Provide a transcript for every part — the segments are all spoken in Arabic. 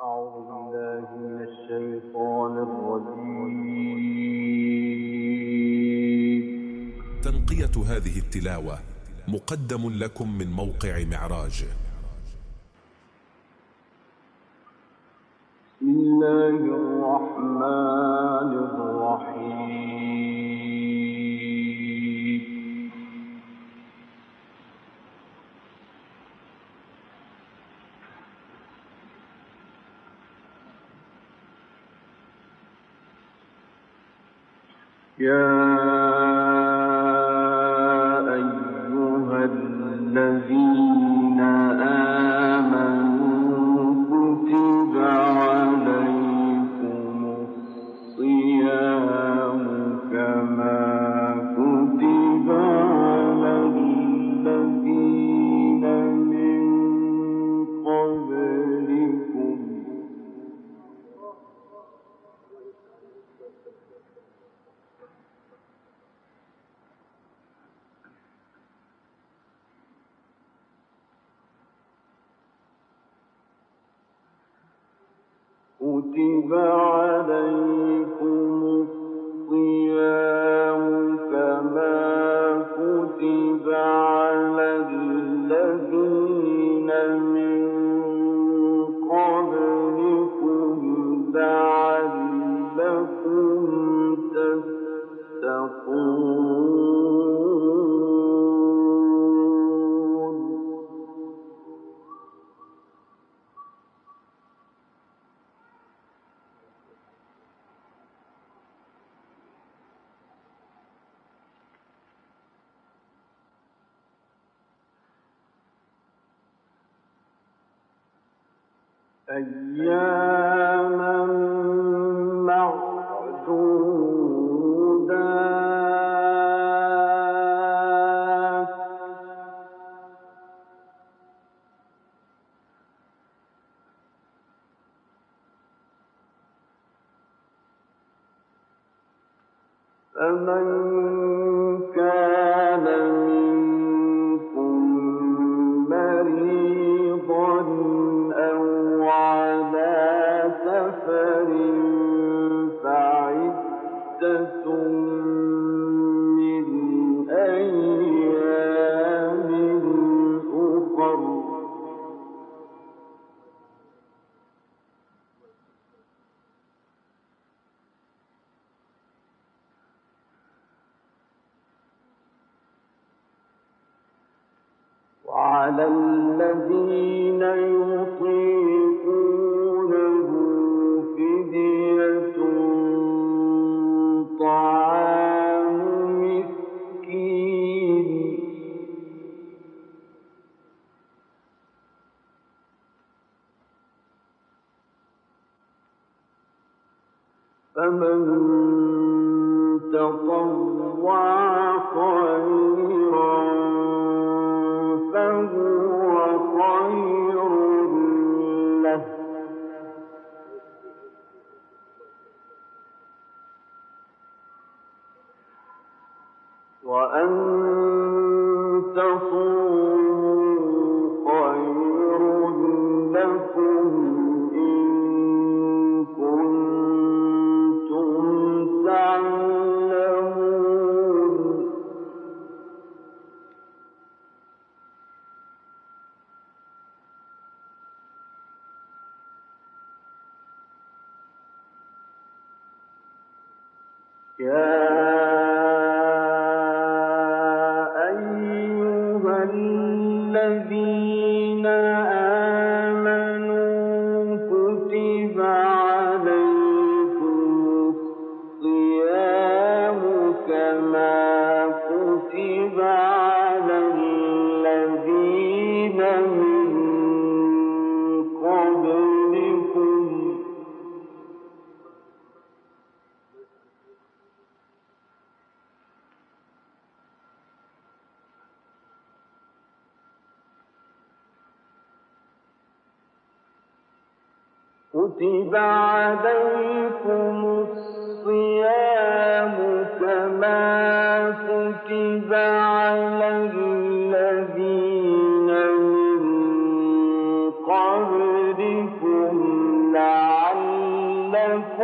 أعوذ بالله من الشيطان الرجيم. تنقية هذه التلاوة مقدم لكم من موقع معراج. الأيام. إِنَّا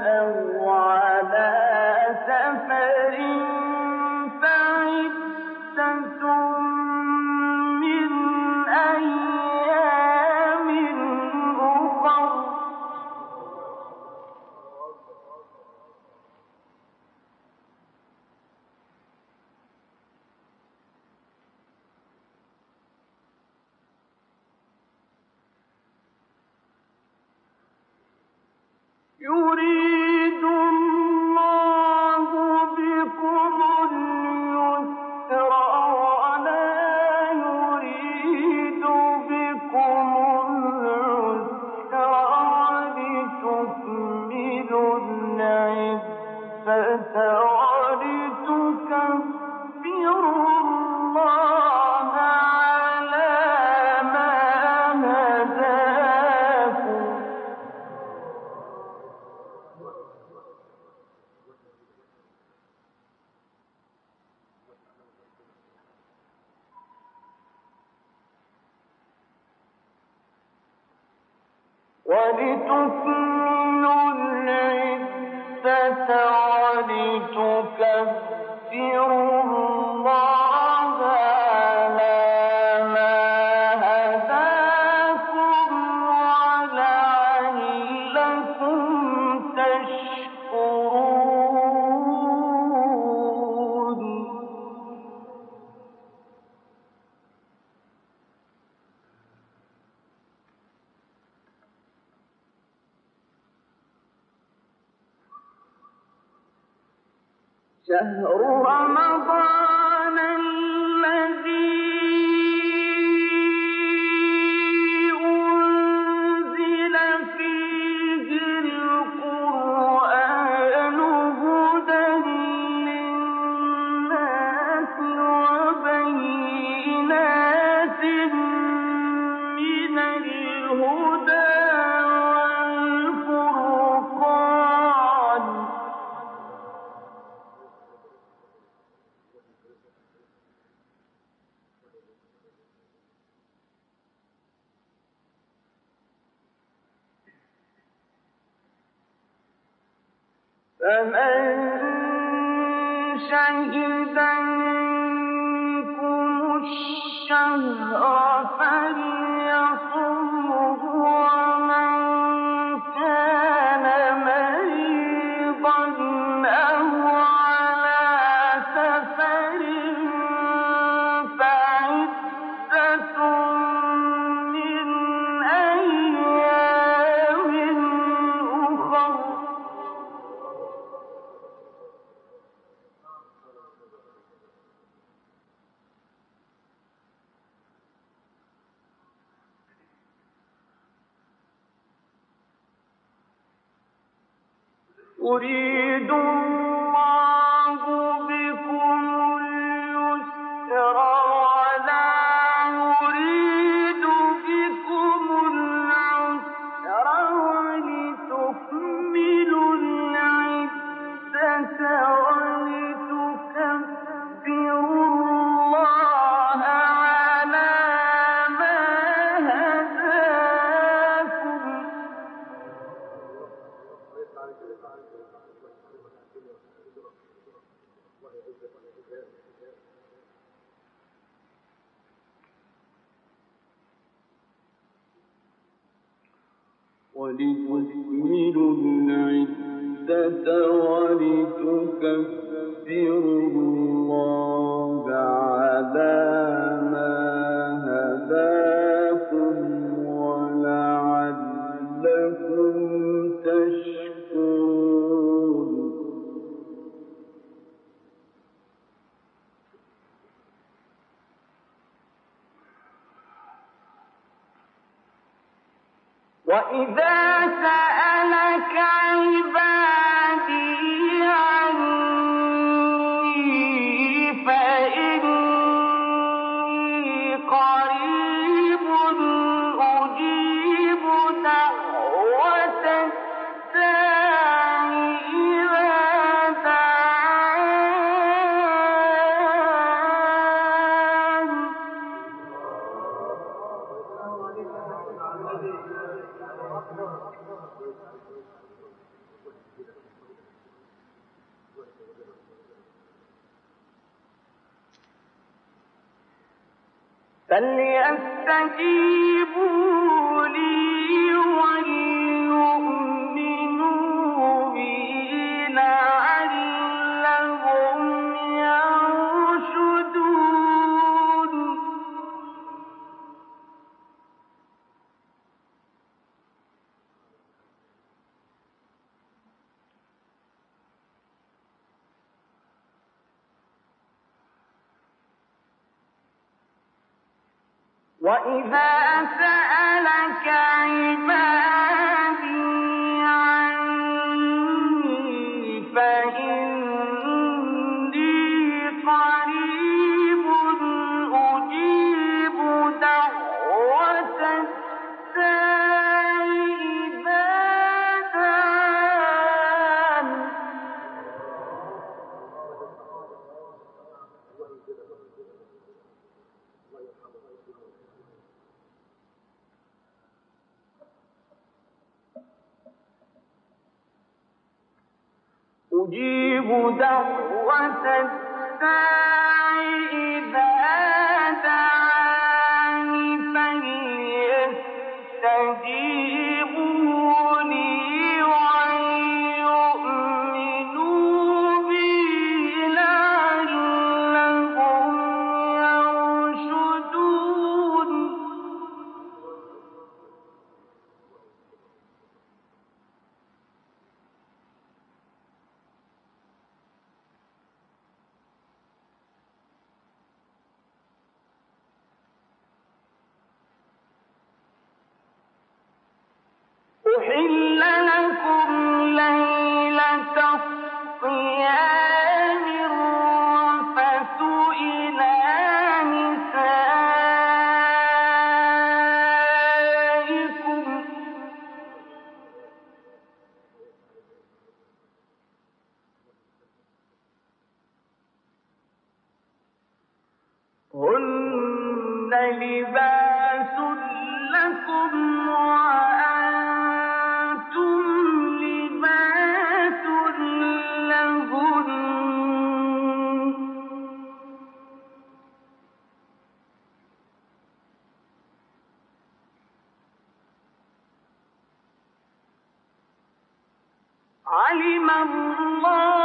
أو شهر رمضان. يريد فليستجيبوا. إلا علم الله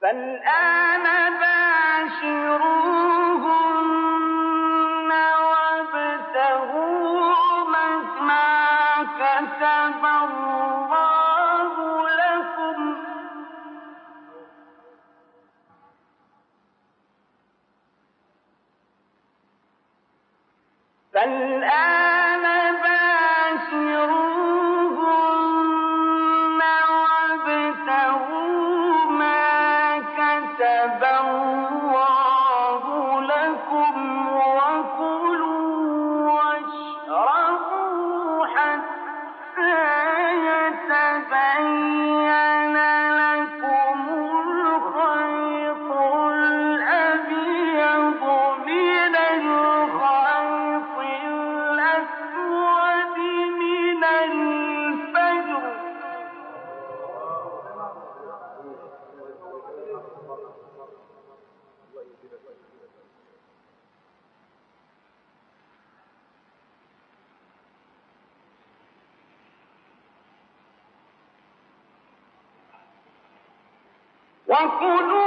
فالآن باشروهن وكلوا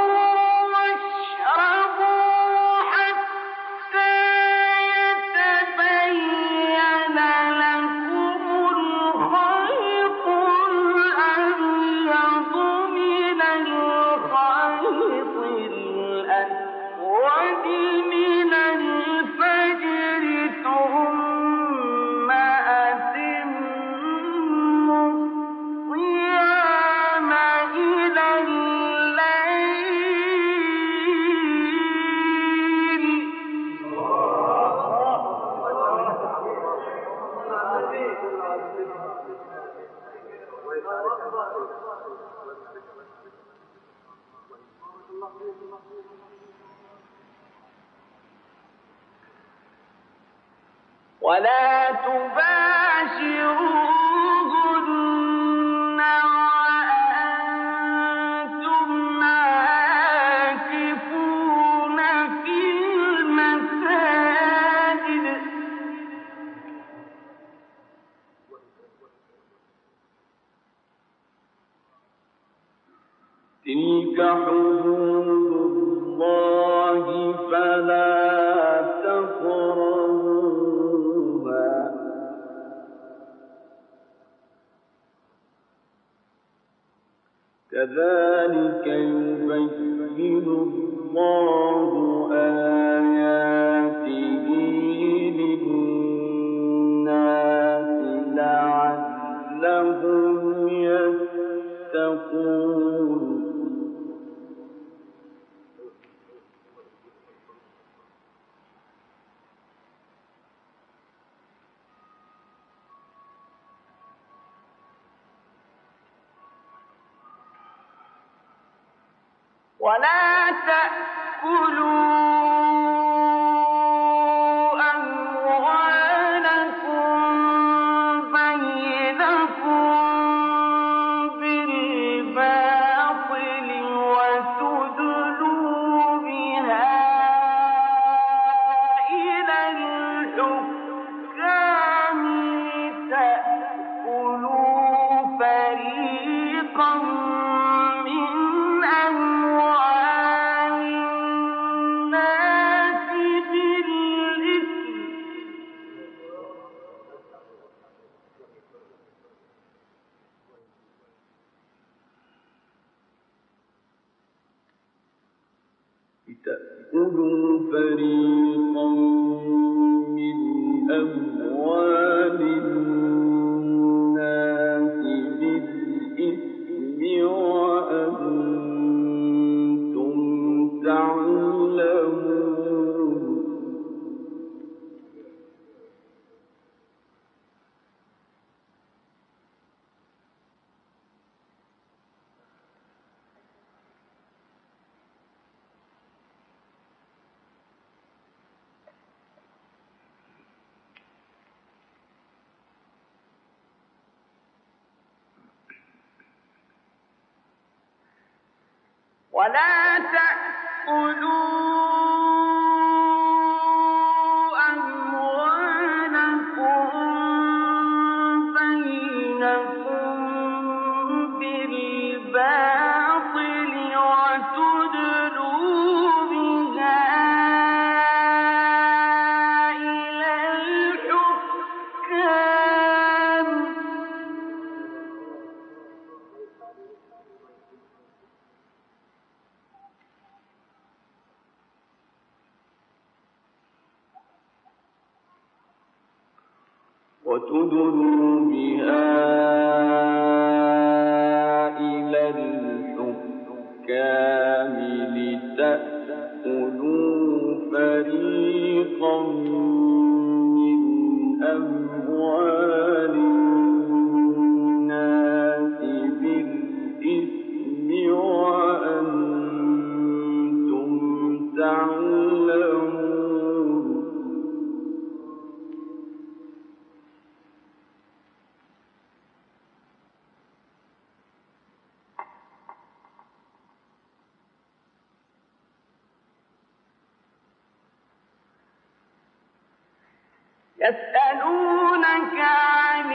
يسألونك عن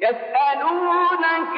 يسألونك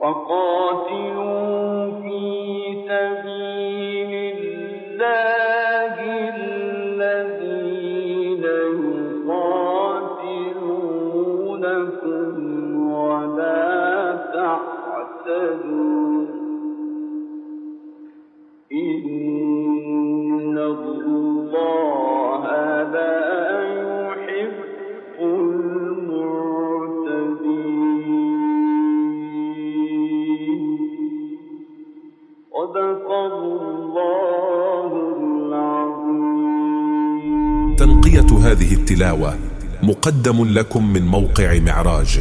وقاتلوا هذه التلاوة مقدم لكم من موقع معراج.